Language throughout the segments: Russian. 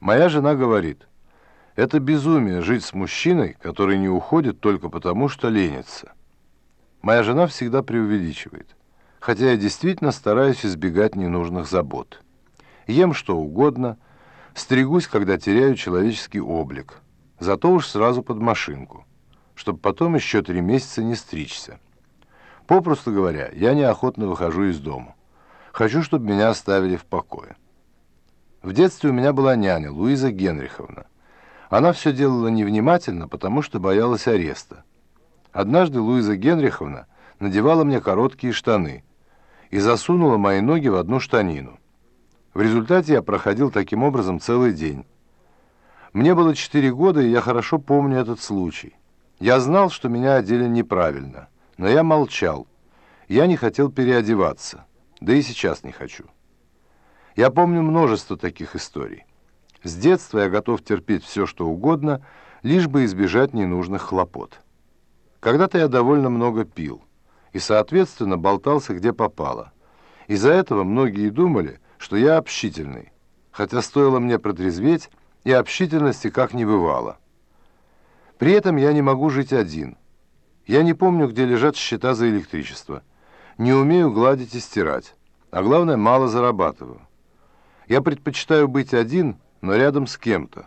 Моя жена говорит, это безумие жить с мужчиной, который не уходит только потому, что ленится. Моя жена всегда преувеличивает, хотя я действительно стараюсь избегать ненужных забот. Ем что угодно, стригусь, когда теряю человеческий облик, зато уж сразу под машинку, чтобы потом еще три месяца не стричься. Попросту говоря, я неохотно выхожу из дома. Хочу, чтобы меня оставили в покое. В детстве у меня была няня, Луиза Генриховна. Она все делала невнимательно, потому что боялась ареста. Однажды Луиза Генриховна надевала мне короткие штаны и засунула мои ноги в одну штанину. В результате я проходил таким образом целый день. Мне было четыре года, и я хорошо помню этот случай. Я знал, что меня одели неправильно, но я молчал. Я не хотел переодеваться, да и сейчас не хочу. Я помню множество таких историй. С детства я готов терпеть все, что угодно, лишь бы избежать ненужных хлопот. Когда-то я довольно много пил и, соответственно, болтался где попало. Из-за этого многие думали, что я общительный, хотя стоило мне протрезветь, и общительности как не бывало. При этом я не могу жить один. Я не помню, где лежат счета за электричество. Не умею гладить и стирать. А главное, мало зарабатываю. Я предпочитаю быть один, но рядом с кем-то.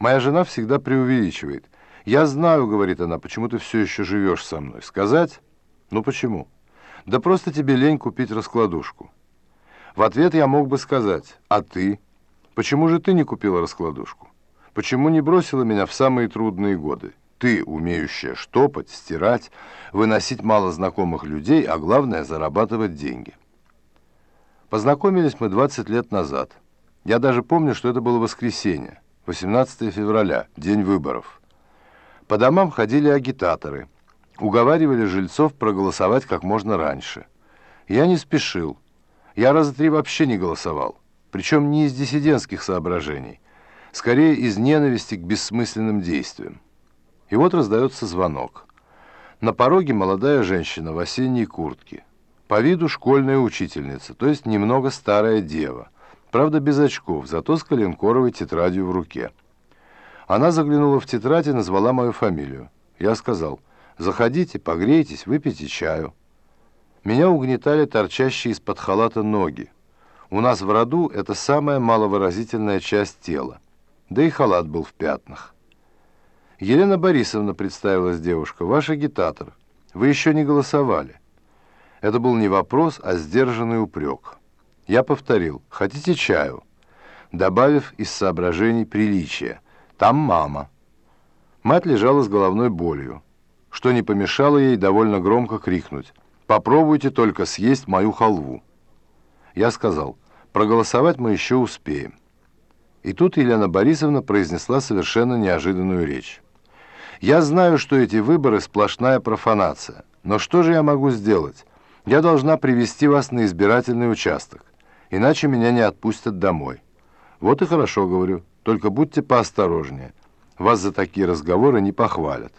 Моя жена всегда преувеличивает. «Я знаю, — говорит она, — почему ты все еще живешь со мной. Сказать? Ну почему? Да просто тебе лень купить раскладушку». В ответ я мог бы сказать, «А ты? Почему же ты не купила раскладушку? Почему не бросила меня в самые трудные годы? Ты, умеющая штопать, стирать, выносить мало знакомых людей, а главное — зарабатывать деньги». Познакомились мы 20 лет назад. Я даже помню, что это было воскресенье, 18 февраля, день выборов. По домам ходили агитаторы, уговаривали жильцов проголосовать как можно раньше. Я не спешил. Я раза три вообще не голосовал, причем не из диссидентских соображений, скорее из ненависти к бессмысленным действиям. И вот раздается звонок. На пороге молодая женщина в осенней куртке – по виду школьная учительница, то есть немного старая дева. Правда, без очков, зато с коленкоровой тетрадью в руке. Она заглянула в тетрадь и назвала мою фамилию. Я сказал, заходите, погрейтесь, выпейте чаю. Меня угнетали торчащие из-под халата ноги. У нас в роду это самая маловыразительная часть тела. Да и халат был в пятнах. Елена Борисовна, представилась девушка, ваш агитатор. Вы еще не голосовали. Это был не вопрос, а сдержанный упрек. Я повторил «Хотите чаю?» добавив из соображений приличия «Там мама». Мать лежала с головной болью, что не помешало ей довольно громко крикнуть «Попробуйте только съесть мою халву». Я сказал «Проголосовать мы еще успеем». И тут Елена Борисовна произнесла совершенно неожиданную речь. «Я знаю, что эти выборы – сплошная профанация, но что же я могу сделать? Я должна привести вас на избирательный участок, иначе меня не отпустят домой. Вот и хорошо, говорю, только будьте поосторожнее. Вас за такие разговоры не похвалят.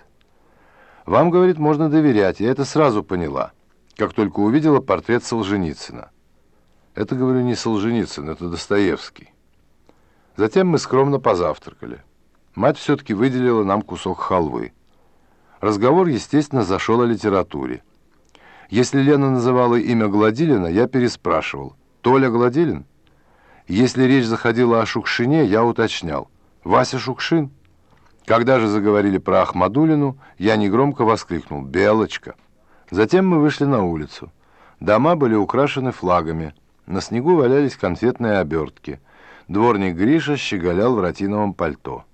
Вам, говорит, можно доверять, я это сразу поняла, как только увидела портрет Солженицына. Это, говорю, не Солженицын, это Достоевский. Затем мы скромно позавтракали. Мать все-таки выделила нам кусок халвы. Разговор, естественно, зашел о литературе. Если Лена называла имя Гладилина, я переспрашивал. «Толя Гладилин?» Если речь заходила о Шукшине, я уточнял. «Вася Шукшин?» Когда же заговорили про Ахмадулину, я негромко воскликнул «Белочка!». Затем мы вышли на улицу. Дома были украшены флагами. На снегу валялись конфетные обертки. Дворник Гриша щеголял в ротиновом пальто.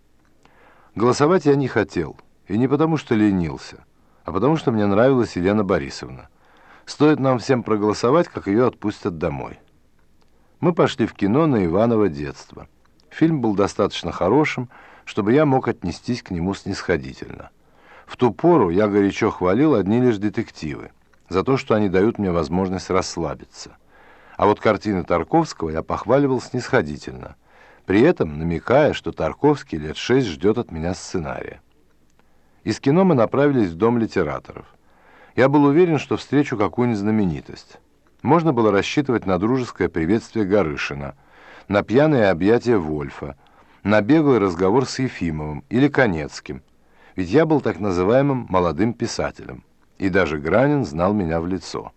Голосовать я не хотел. И не потому, что ленился, а потому, что мне нравилась Елена Борисовна. Стоит нам всем проголосовать, как ее отпустят домой. Мы пошли в кино на Иваново детство. Фильм был достаточно хорошим, чтобы я мог отнестись к нему снисходительно. В ту пору я горячо хвалил одни лишь детективы за то, что они дают мне возможность расслабиться. А вот картины Тарковского я похваливал снисходительно, при этом намекая, что Тарковский лет шесть ждет от меня сценария. Из кино мы направились в Дом литераторов. Я был уверен, что встречу какую-нибудь знаменитость. Можно было рассчитывать на дружеское приветствие Горышина, на пьяное объятие Вольфа, на беглый разговор с Ефимовым или Конецким, ведь я был так называемым молодым писателем, и даже Гранин знал меня в лицо.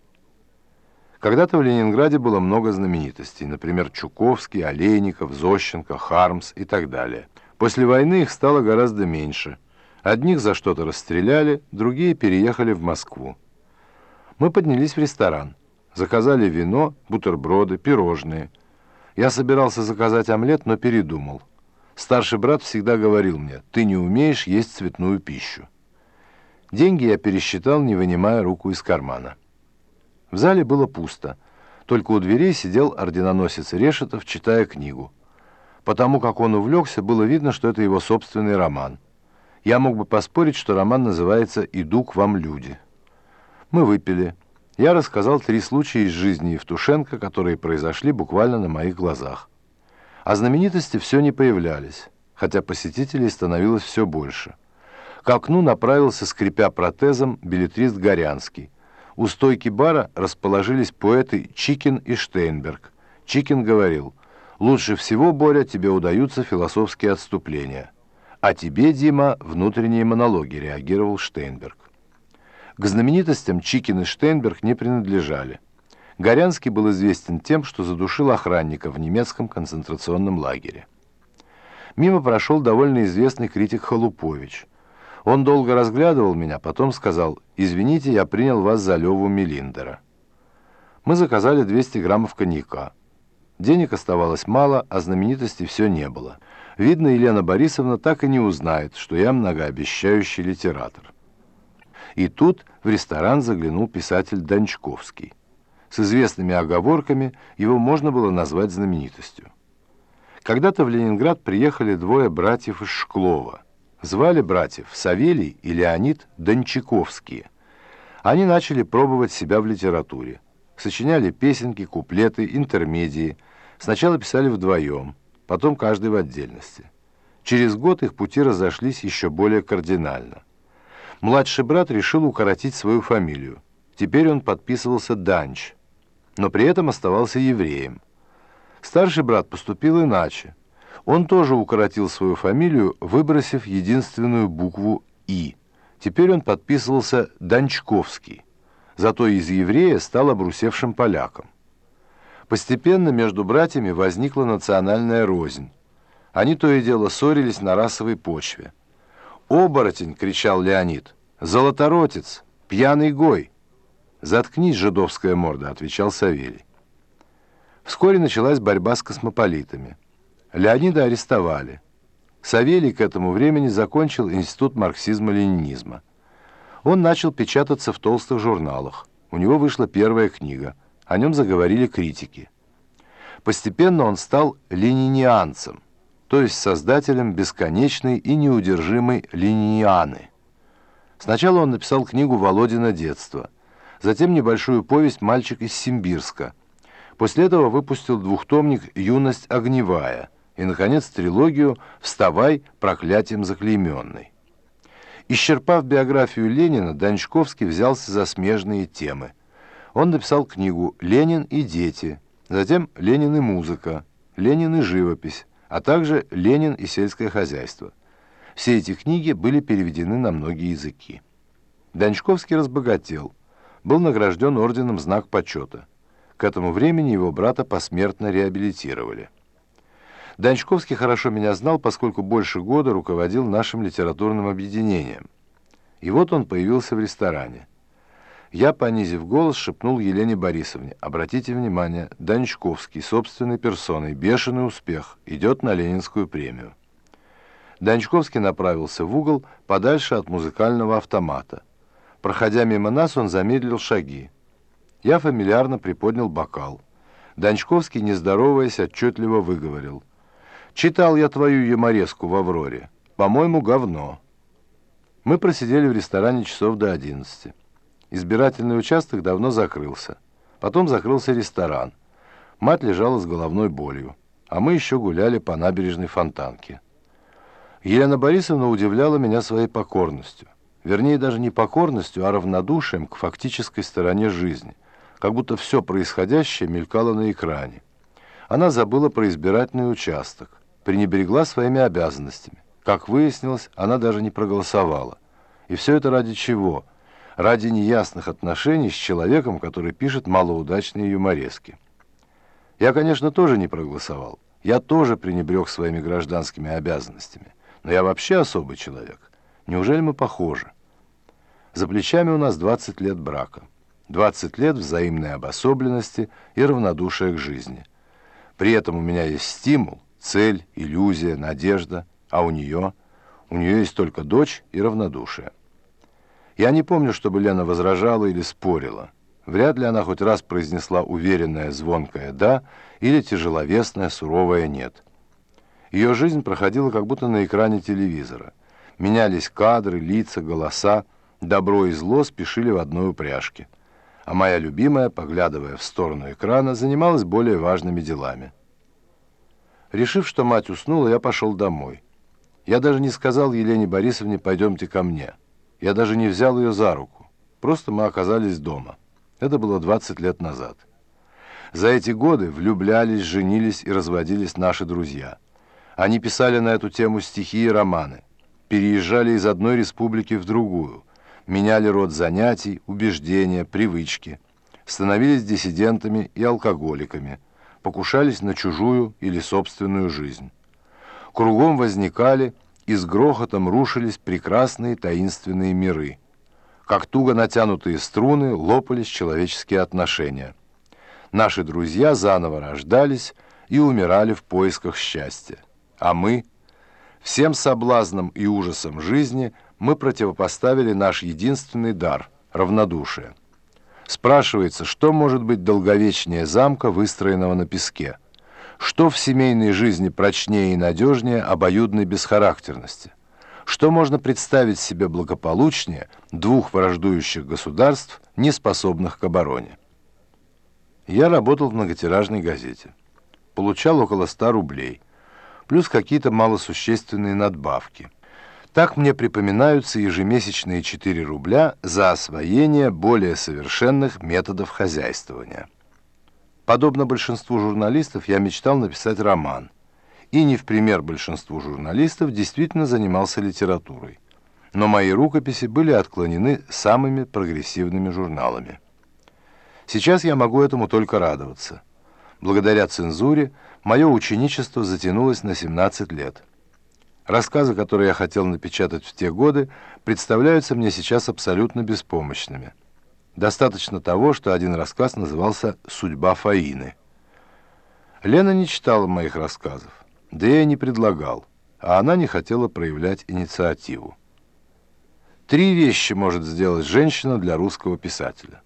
Когда-то в Ленинграде было много знаменитостей, например, Чуковский, Олейников, Зощенко, Хармс и так далее. После войны их стало гораздо меньше. Одних за что-то расстреляли, другие переехали в Москву. Мы поднялись в ресторан, заказали вино, бутерброды, пирожные. Я собирался заказать омлет, но передумал. Старший брат всегда говорил мне, ты не умеешь есть цветную пищу. Деньги я пересчитал, не вынимая руку из кармана. В зале было пусто. Только у дверей сидел орденоносец Решетов, читая книгу. Потому как он увлекся, было видно, что это его собственный роман. Я мог бы поспорить, что роман называется «Иду к вам, люди». Мы выпили. Я рассказал три случая из жизни Евтушенко, которые произошли буквально на моих глазах. А знаменитости все не появлялись, хотя посетителей становилось все больше. К окну направился, скрипя протезом, билетрист Горянский – у стойки бара расположились поэты Чикин и Штейнберг. Чикин говорил, «Лучше всего, Боря, тебе удаются философские отступления. А тебе, Дима, внутренние монологи», — реагировал Штейнберг. К знаменитостям Чикин и Штейнберг не принадлежали. Горянский был известен тем, что задушил охранника в немецком концентрационном лагере. Мимо прошел довольно известный критик Халупович. Он долго разглядывал меня, потом сказал, «Извините, я принял вас за Леву Мелиндера». Мы заказали 200 граммов коньяка. Денег оставалось мало, а знаменитости все не было. Видно, Елена Борисовна так и не узнает, что я многообещающий литератор. И тут в ресторан заглянул писатель Дончковский. С известными оговорками его можно было назвать знаменитостью. Когда-то в Ленинград приехали двое братьев из Шклова – Звали братьев Савелий и Леонид Дончаковские. Они начали пробовать себя в литературе. Сочиняли песенки, куплеты, интермедии. Сначала писали вдвоем, потом каждый в отдельности. Через год их пути разошлись еще более кардинально. Младший брат решил укоротить свою фамилию. Теперь он подписывался Данч, но при этом оставался евреем. Старший брат поступил иначе. Он тоже укоротил свою фамилию, выбросив единственную букву «И». Теперь он подписывался Дончковский, зато из еврея стал обрусевшим поляком. Постепенно между братьями возникла национальная рознь. Они то и дело ссорились на расовой почве. «Оборотень!» — кричал Леонид. «Золоторотец! Пьяный гой!» «Заткнись, жидовская морда!» — отвечал Савелий. Вскоре началась борьба с космополитами. Леонида арестовали. Савелий к этому времени закончил Институт марксизма-ленинизма. Он начал печататься в толстых журналах. У него вышла первая книга. О нем заговорили критики. Постепенно он стал ленинианцем, то есть создателем бесконечной и неудержимой ленинианы. Сначала он написал книгу «Володина детство», затем небольшую повесть «Мальчик из Симбирска». После этого выпустил двухтомник «Юность огневая», и, наконец, трилогию «Вставай, проклятием заклейменный». Исчерпав биографию Ленина, Дончковский взялся за смежные темы. Он написал книгу «Ленин и дети», затем «Ленин и музыка», «Ленин и живопись», а также «Ленин и сельское хозяйство». Все эти книги были переведены на многие языки. Дончковский разбогател, был награжден орденом «Знак почета». К этому времени его брата посмертно реабилитировали. Данчковский хорошо меня знал, поскольку больше года руководил нашим литературным объединением. И вот он появился в ресторане. Я, понизив голос, шепнул Елене Борисовне. «Обратите внимание, Данчковский, собственной персоной, бешеный успех, идет на Ленинскую премию». Данчковский направился в угол, подальше от музыкального автомата. Проходя мимо нас, он замедлил шаги. Я фамильярно приподнял бокал. Данчковский, не здороваясь, отчетливо выговорил – Читал я твою юмореску в «Авроре». По-моему, говно. Мы просидели в ресторане часов до одиннадцати. Избирательный участок давно закрылся. Потом закрылся ресторан. Мать лежала с головной болью, а мы еще гуляли по набережной Фонтанке. Елена Борисовна удивляла меня своей покорностью. Вернее, даже не покорностью, а равнодушием к фактической стороне жизни, как будто все происходящее мелькало на экране. она забыла про избирательный участок, пренебрегла своими обязанностями. Как выяснилось, она даже не проголосовала. И все это ради чего? Ради неясных отношений с человеком, который пишет малоудачные юморески. Я, конечно, тоже не проголосовал. Я тоже пренебрег своими гражданскими обязанностями. Но я вообще особый человек. Неужели мы похожи? За плечами у нас 20 лет брака. 20 лет взаимной обособленности и равнодушия к жизни. При этом у меня есть стимул, цель, иллюзия, надежда, а у нее? У нее есть только дочь и равнодушие. Я не помню, чтобы Лена возражала или спорила. Вряд ли она хоть раз произнесла уверенное звонкое «да» или тяжеловесное суровое «нет». Ее жизнь проходила как будто на экране телевизора. Менялись кадры, лица, голоса, добро и зло спешили в одной упряжке. А моя любимая, поглядывая в сторону экрана, занималась более важными делами. Решив, что мать уснула, я пошел домой. Я даже не сказал Елене Борисовне «пойдемте ко мне». Я даже не взял ее за руку. Просто мы оказались дома. Это было 20 лет назад. За эти годы влюблялись, женились и разводились наши друзья. Они писали на эту тему стихи и романы, переезжали из одной республики в другую, меняли род занятий, убеждения, привычки, становились диссидентами и алкоголиками, покушались на чужую или собственную жизнь. Кругом возникали и с грохотом рушились прекрасные таинственные миры. Как туго натянутые струны лопались человеческие отношения. Наши друзья заново рождались и умирали в поисках счастья. А мы, всем соблазнам и ужасам жизни, мы противопоставили наш единственный дар – равнодушие. Спрашивается, что может быть долговечнее замка, выстроенного на песке? Что в семейной жизни прочнее и надежнее обоюдной бесхарактерности? Что можно представить себе благополучнее двух враждующих государств, не способных к обороне? Я работал в многотиражной газете. Получал около 100 рублей, плюс какие-то малосущественные надбавки. Так мне припоминаются ежемесячные 4 рубля за освоение более совершенных методов хозяйствования. Подобно большинству журналистов, я мечтал написать роман. И не в пример большинству журналистов действительно занимался литературой. Но мои рукописи были отклонены самыми прогрессивными журналами. Сейчас я могу этому только радоваться. Благодаря цензуре мое ученичество затянулось на 17 лет. Рассказы, которые я хотел напечатать в те годы, представляются мне сейчас абсолютно беспомощными. Достаточно того, что один рассказ назывался «Судьба Фаины». Лена не читала моих рассказов, да я не предлагал, а она не хотела проявлять инициативу. Три вещи может сделать женщина для русского писателя.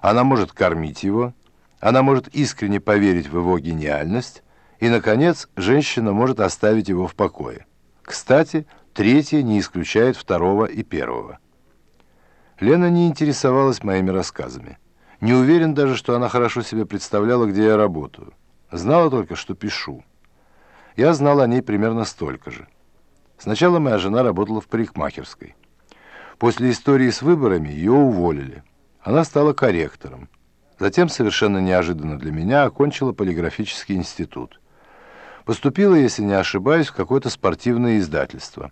Она может кормить его, она может искренне поверить в его гениальность, и, наконец, женщина может оставить его в покое. Кстати, третье не исключает второго и первого. Лена не интересовалась моими рассказами. Не уверен даже, что она хорошо себе представляла, где я работаю. Знала только, что пишу. Я знал о ней примерно столько же. Сначала моя жена работала в парикмахерской. После истории с выборами ее уволили. Она стала корректором. Затем, совершенно неожиданно для меня, окончила полиграфический институт. Поступила, если не ошибаюсь, в какое-то спортивное издательство.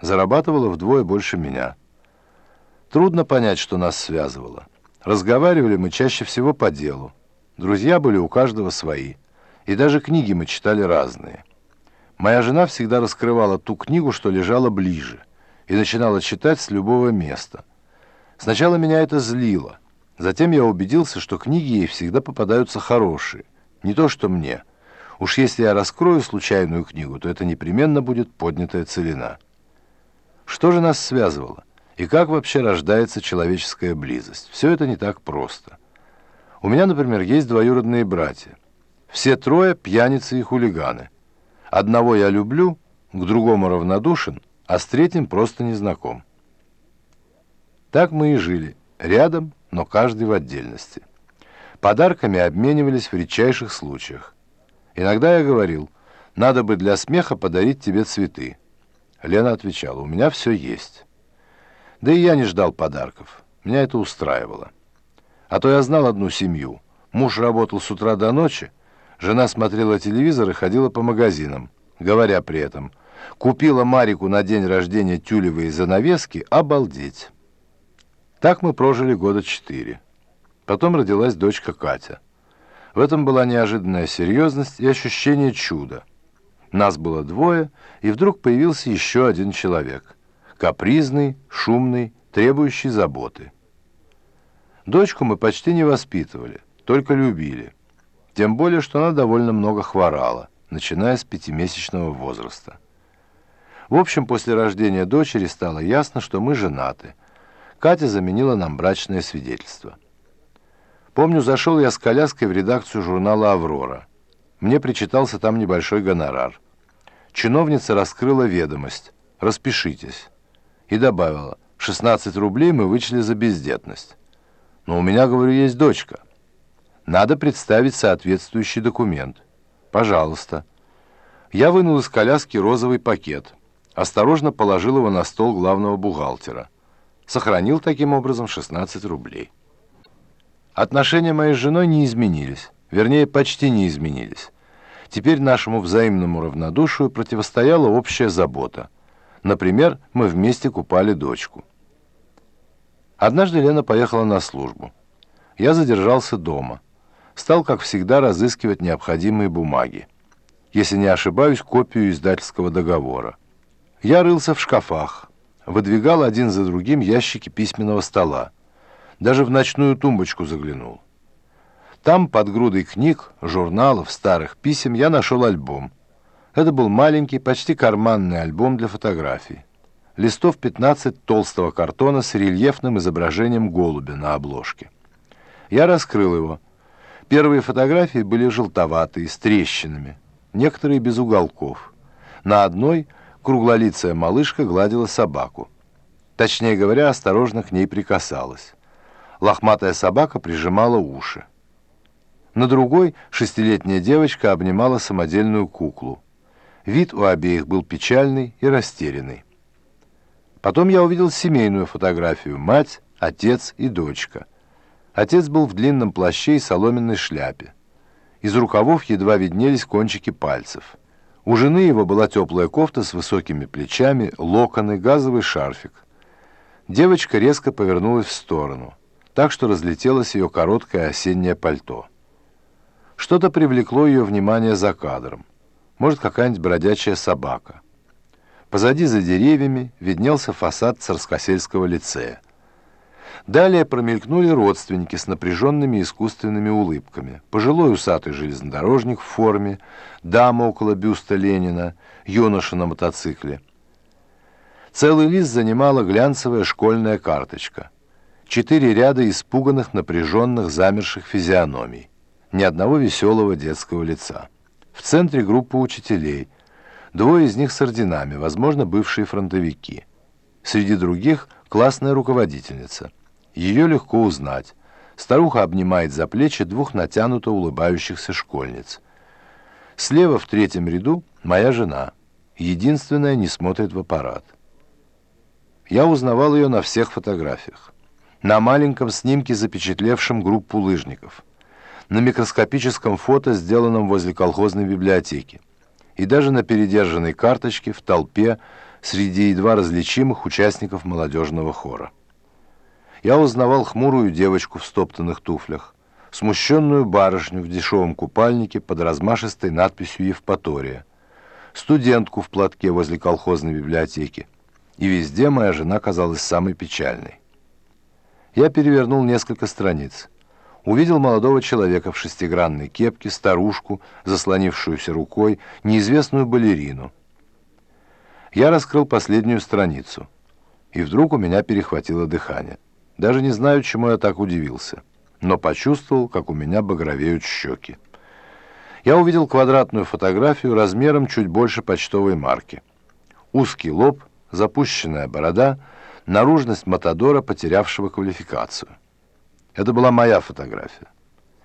Зарабатывала вдвое больше меня – Трудно понять, что нас связывало. Разговаривали мы чаще всего по делу. Друзья были у каждого свои. И даже книги мы читали разные. Моя жена всегда раскрывала ту книгу, что лежала ближе, и начинала читать с любого места. Сначала меня это злило. Затем я убедился, что книги ей всегда попадаются хорошие. Не то, что мне. Уж если я раскрою случайную книгу, то это непременно будет поднятая целина. Что же нас связывало? И как вообще рождается человеческая близость? Все это не так просто. У меня, например, есть двоюродные братья. Все трое пьяницы и хулиганы. Одного я люблю, к другому равнодушен, а с третьим просто не знаком. Так мы и жили, рядом, но каждый в отдельности. Подарками обменивались в редчайших случаях. Иногда я говорил, надо бы для смеха подарить тебе цветы. Лена отвечала, у меня все есть. Да и я не ждал подарков. Меня это устраивало. А то я знал одну семью. Муж работал с утра до ночи, Жена смотрела телевизор и ходила по магазинам, говоря при этом, купила Марику на день рождения тюлевые занавески, обалдеть. Так мы прожили года четыре. Потом родилась дочка Катя. В этом была неожиданная серьезность и ощущение чуда. Нас было двое, и вдруг появился еще один человек. Капризный, шумный, требующий заботы. Дочку мы почти не воспитывали, только любили. Тем более, что она довольно много хворала, начиная с пятимесячного возраста. В общем, после рождения дочери стало ясно, что мы женаты. Катя заменила нам брачное свидетельство. Помню, зашел я с коляской в редакцию журнала «Аврора». Мне причитался там небольшой гонорар. Чиновница раскрыла ведомость. «Распишитесь». И добавила, 16 рублей мы вычли за бездетность. Но у меня, говорю, есть дочка. Надо представить соответствующий документ. Пожалуйста. Я вынул из коляски розовый пакет. Осторожно положил его на стол главного бухгалтера. Сохранил таким образом 16 рублей. Отношения моей с женой не изменились. Вернее, почти не изменились. Теперь нашему взаимному равнодушию противостояла общая забота. Например, мы вместе купали дочку. Однажды Лена поехала на службу. Я задержался дома. Стал, как всегда, разыскивать необходимые бумаги. Если не ошибаюсь, копию издательского договора. Я рылся в шкафах, выдвигал один за другим ящики письменного стола. Даже в ночную тумбочку заглянул. Там, под грудой книг, журналов, старых писем, я нашел альбом. Это был маленький, почти карманный альбом для фотографий. Листов 15 толстого картона с рельефным изображением голубя на обложке. Я раскрыл его. Первые фотографии были желтоватые, с трещинами, некоторые без уголков. На одной круглолицая малышка гладила собаку. Точнее говоря, осторожно к ней прикасалась. Лохматая собака прижимала уши. На другой шестилетняя девочка обнимала самодельную куклу. Вид у обеих был печальный и растерянный. Потом я увидел семейную фотографию. Мать, отец и дочка. Отец был в длинном плаще и соломенной шляпе. Из рукавов едва виднелись кончики пальцев. У жены его была теплая кофта с высокими плечами, локоны, газовый шарфик. Девочка резко повернулась в сторону, так что разлетелось ее короткое осеннее пальто. Что-то привлекло ее внимание за кадром. Может, какая-нибудь бродячая собака. Позади за деревьями виднелся фасад Царскосельского лицея. Далее промелькнули родственники с напряженными искусственными улыбками. Пожилой усатый железнодорожник в форме, дама около бюста Ленина, юноша на мотоцикле. Целый лист занимала глянцевая школьная карточка. Четыре ряда испуганных, напряженных, замерших физиономий ни одного веселого детского лица. В центре группа учителей, двое из них с орденами, возможно, бывшие фронтовики. Среди других классная руководительница. Ее легко узнать. Старуха обнимает за плечи двух натянуто улыбающихся школьниц. Слева в третьем ряду моя жена. Единственная не смотрит в аппарат. Я узнавал ее на всех фотографиях. На маленьком снимке, запечатлевшем группу лыжников – на микроскопическом фото, сделанном возле колхозной библиотеки, и даже на передержанной карточке в толпе среди едва различимых участников молодежного хора. Я узнавал хмурую девочку в стоптанных туфлях, смущенную барышню в дешевом купальнике под размашистой надписью «Евпатория», студентку в платке возле колхозной библиотеки, и везде моя жена казалась самой печальной. Я перевернул несколько страниц увидел молодого человека в шестигранной кепке, старушку, заслонившуюся рукой, неизвестную балерину. Я раскрыл последнюю страницу, и вдруг у меня перехватило дыхание. Даже не знаю, чему я так удивился, но почувствовал, как у меня багровеют щеки. Я увидел квадратную фотографию размером чуть больше почтовой марки. Узкий лоб, запущенная борода, наружность Матадора, потерявшего квалификацию. Это была моя фотография.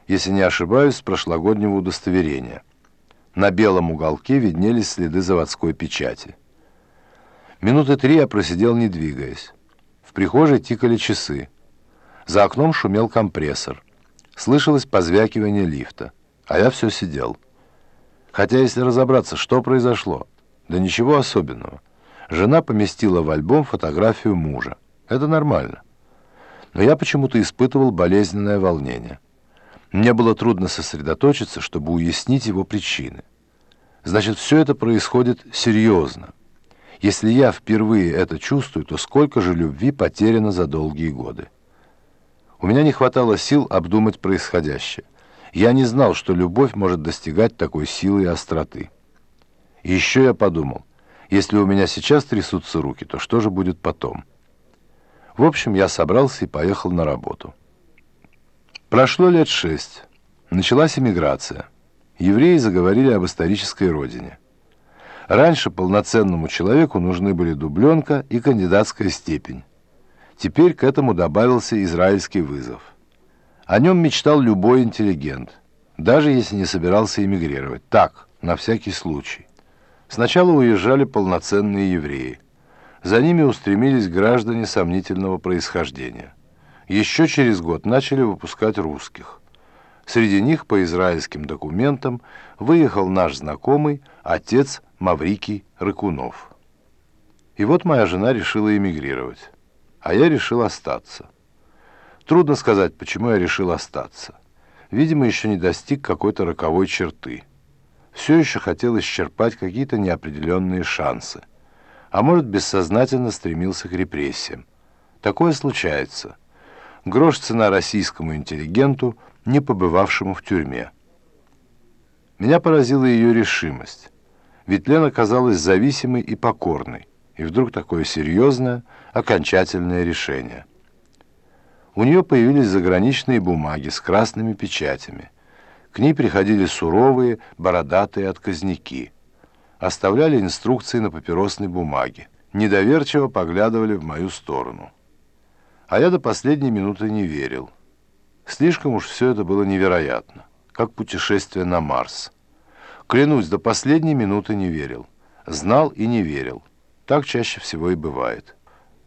Если не ошибаюсь, прошлогоднего удостоверения. На белом уголке виднелись следы заводской печати. Минуты три я просидел, не двигаясь. В прихожей тикали часы. За окном шумел компрессор. Слышалось позвякивание лифта. А я все сидел. Хотя, если разобраться, что произошло, да ничего особенного. Жена поместила в альбом фотографию мужа. Это нормально. Но я почему-то испытывал болезненное волнение. Мне было трудно сосредоточиться, чтобы уяснить его причины. Значит, все это происходит серьезно. Если я впервые это чувствую, то сколько же любви потеряно за долгие годы. У меня не хватало сил обдумать происходящее. Я не знал, что любовь может достигать такой силы и остроты. И еще я подумал, если у меня сейчас трясутся руки, то что же будет потом? В общем, я собрался и поехал на работу. Прошло лет шесть. Началась эмиграция. Евреи заговорили об исторической родине. Раньше полноценному человеку нужны были дубленка и кандидатская степень. Теперь к этому добавился израильский вызов. О нем мечтал любой интеллигент, даже если не собирался эмигрировать. Так, на всякий случай. Сначала уезжали полноценные евреи. За ними устремились граждане сомнительного происхождения. Еще через год начали выпускать русских. Среди них по израильским документам выехал наш знакомый, отец Маврикий Рыкунов. И вот моя жена решила эмигрировать, а я решил остаться. Трудно сказать, почему я решил остаться. Видимо, еще не достиг какой-то роковой черты. Все еще хотел исчерпать какие-то неопределенные шансы. А может, бессознательно стремился к репрессиям. Такое случается. Грош цена российскому интеллигенту, не побывавшему в тюрьме. Меня поразила ее решимость. Ведь Лена казалась зависимой и покорной. И вдруг такое серьезное, окончательное решение. У нее появились заграничные бумаги с красными печатями. К ней приходили суровые, бородатые отказники. Оставляли инструкции на папиросной бумаге. Недоверчиво поглядывали в мою сторону. А я до последней минуты не верил. Слишком уж все это было невероятно, как путешествие на Марс. Клянусь, до последней минуты не верил. Знал и не верил. Так чаще всего и бывает.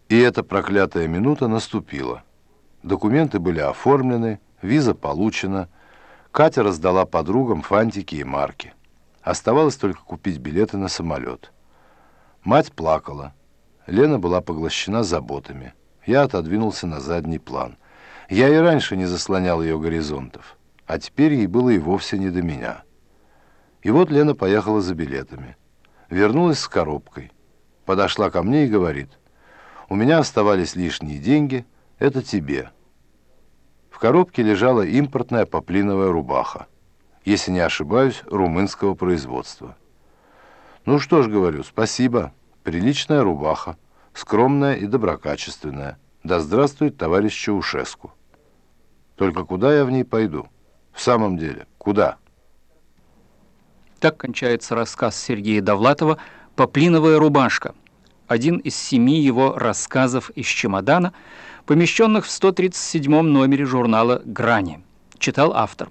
И эта проклятая минута наступила. Документы были оформлены, виза получена. Катя раздала подругам фантики и марки. Оставалось только купить билеты на самолет. Мать плакала. Лена была поглощена заботами. Я отодвинулся на задний план. Я и раньше не заслонял ее горизонтов, а теперь ей было и вовсе не до меня. И вот Лена поехала за билетами. Вернулась с коробкой. Подошла ко мне и говорит, «У меня оставались лишние деньги, это тебе». В коробке лежала импортная поплиновая рубаха, если не ошибаюсь, румынского производства. «Ну что ж, — говорю, — спасибо, приличная рубаха, скромная и доброкачественная. Да здравствует товарищ Чаушеску». Только куда я в ней пойду? В самом деле, куда? Так кончается рассказ Сергея Довлатова «Поплиновая рубашка», один из семи его рассказов из чемодана, помещенных в 137 номере журнала «Грани». Читал автор.